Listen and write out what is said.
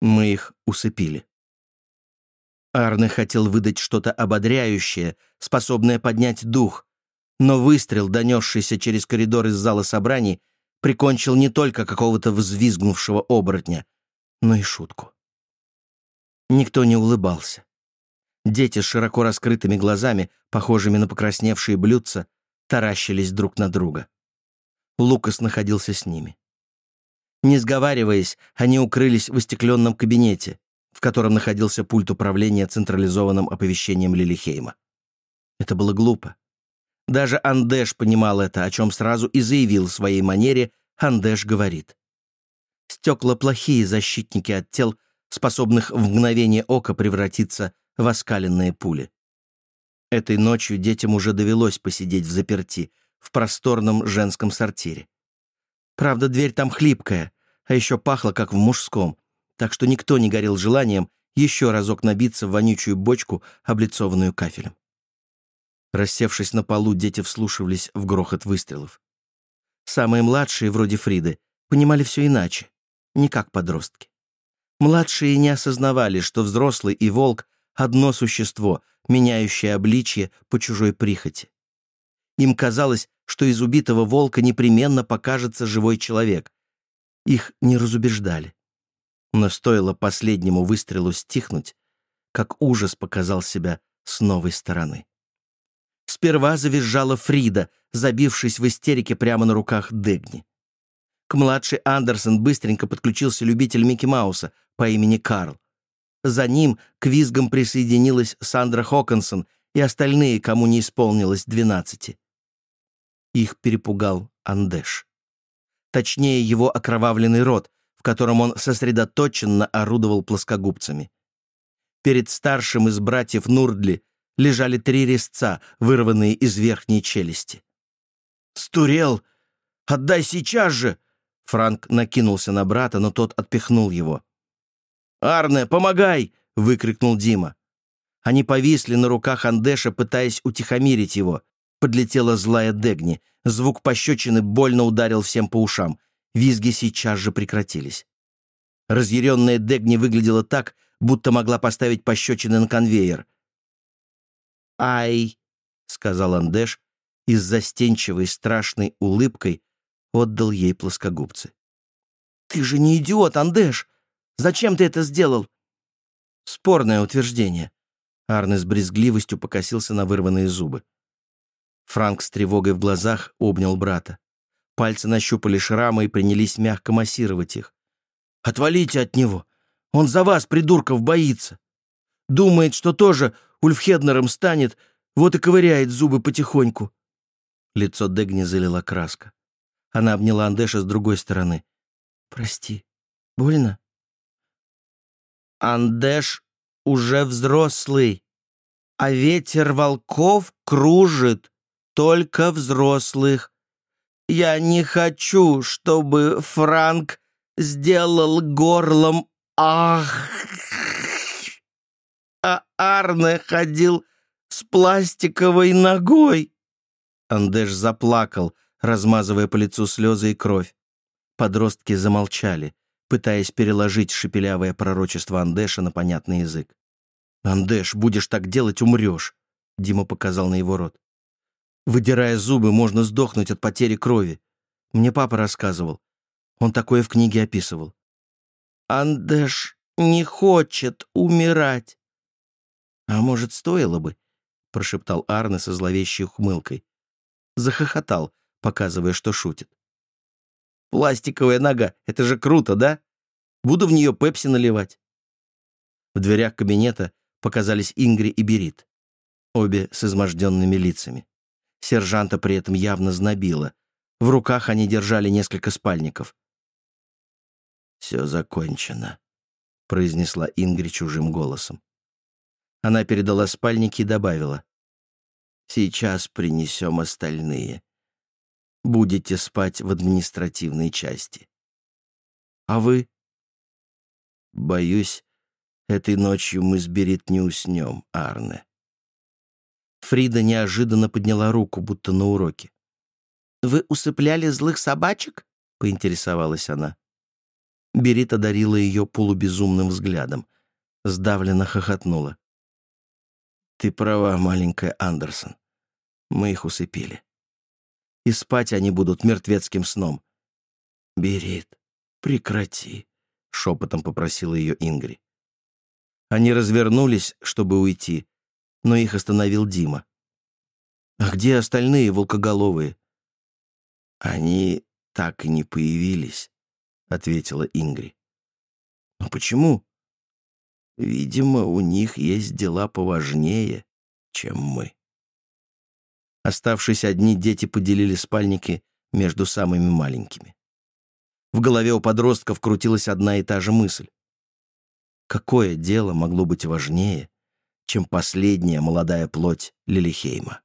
Мы их усыпили. Арне хотел выдать что-то ободряющее, способное поднять дух, но выстрел, донесшийся через коридор из зала собраний, прикончил не только какого-то взвизгнувшего оборотня, но и шутку. Никто не улыбался. Дети с широко раскрытыми глазами, похожими на покрасневшие блюдца, таращились друг на друга. Лукас находился с ними. Не сговариваясь, они укрылись в остекленном кабинете, в котором находился пульт управления централизованным оповещением Лилихейма. Это было глупо. Даже Андеш понимал это, о чем сразу и заявил в своей манере «Андеш говорит». Стекла — плохие защитники от тел, способных в мгновение ока превратиться в оскаленные пули. Этой ночью детям уже довелось посидеть в заперти, в просторном женском сортире. Правда, дверь там хлипкая, а еще пахло, как в мужском, так что никто не горел желанием еще разок набиться в вонючую бочку, облицованную кафелем. Рассевшись на полу, дети вслушивались в грохот выстрелов. Самые младшие, вроде Фриды, понимали все иначе, не как подростки. Младшие не осознавали, что взрослый и волк — одно существо, меняющее обличье по чужой прихоти. Им казалось, что из убитого волка непременно покажется живой человек. Их не разубеждали. Но стоило последнему выстрелу стихнуть, как ужас показал себя с новой стороны. Сперва завизжала Фрида, забившись в истерике прямо на руках Дегни. К младшей Андерсон быстренько подключился любитель Микки Мауса по имени Карл. За ним к визгам присоединилась Сандра Хокинсон и остальные, кому не исполнилось двенадцати. Их перепугал Андеш. Точнее, его окровавленный рот, в котором он сосредоточенно орудовал плоскогубцами. Перед старшим из братьев Нурдли лежали три резца, вырванные из верхней челюсти. «Стурел! Отдай сейчас же!» Франк накинулся на брата, но тот отпихнул его. «Арне, помогай!» — выкрикнул Дима. Они повисли на руках Андеша, пытаясь утихомирить его. Подлетела злая Дегни. Звук пощечины больно ударил всем по ушам. Визги сейчас же прекратились. Разъяренная Дегни выглядела так, будто могла поставить пощечины на конвейер. «Ай!» — сказал Андеш и с застенчивой страшной улыбкой отдал ей плоскогубцы. «Ты же не идиот, Андеш! Зачем ты это сделал?» Спорное утверждение. Арне с брезгливостью покосился на вырванные зубы. Франк с тревогой в глазах обнял брата. Пальцы нащупали шрамы и принялись мягко массировать их. «Отвалите от него! Он за вас, придурков, боится! Думает, что тоже Ульфхеднером станет, вот и ковыряет зубы потихоньку». Лицо Дегни залила краска. Она обняла Андеша с другой стороны. «Прости. Больно?» «Андеш уже взрослый, а ветер волков кружит только взрослых. Я не хочу, чтобы Франк сделал горлом «Ах!» а Арне ходил с пластиковой ногой. Андеш заплакал, размазывая по лицу слезы и кровь. Подростки замолчали, пытаясь переложить шепелявое пророчество Андеша на понятный язык. «Андеш, будешь так делать, умрешь», — Дима показал на его рот. «Выдирая зубы, можно сдохнуть от потери крови. Мне папа рассказывал. Он такое в книге описывал». «Андеш не хочет умирать», «А может, стоило бы?» — прошептал Арне со зловещей ухмылкой. Захохотал, показывая, что шутит. «Пластиковая нога, это же круто, да? Буду в нее пепси наливать». В дверях кабинета показались Ингри и Берит, обе с изможденными лицами. Сержанта при этом явно знобило. В руках они держали несколько спальников. «Все закончено», — произнесла Ингри чужим голосом. Она передала спальники и добавила. «Сейчас принесем остальные. Будете спать в административной части». «А вы?» «Боюсь, этой ночью мы с Берит не уснем, Арне». Фрида неожиданно подняла руку, будто на уроке. «Вы усыпляли злых собачек?» — поинтересовалась она. Берит одарила ее полубезумным взглядом. Сдавленно хохотнула. «Ты права, маленькая Андерсон. Мы их усыпили. И спать они будут мертвецким сном». «Берит, прекрати», — шепотом попросила ее Ингри. Они развернулись, чтобы уйти, но их остановил Дима. «А где остальные волкоголовые?» «Они так и не появились», — ответила Ингри. «Но почему?» «Видимо, у них есть дела поважнее, чем мы». Оставшись одни, дети поделили спальники между самыми маленькими. В голове у подростков крутилась одна и та же мысль. Какое дело могло быть важнее, чем последняя молодая плоть Лилихейма?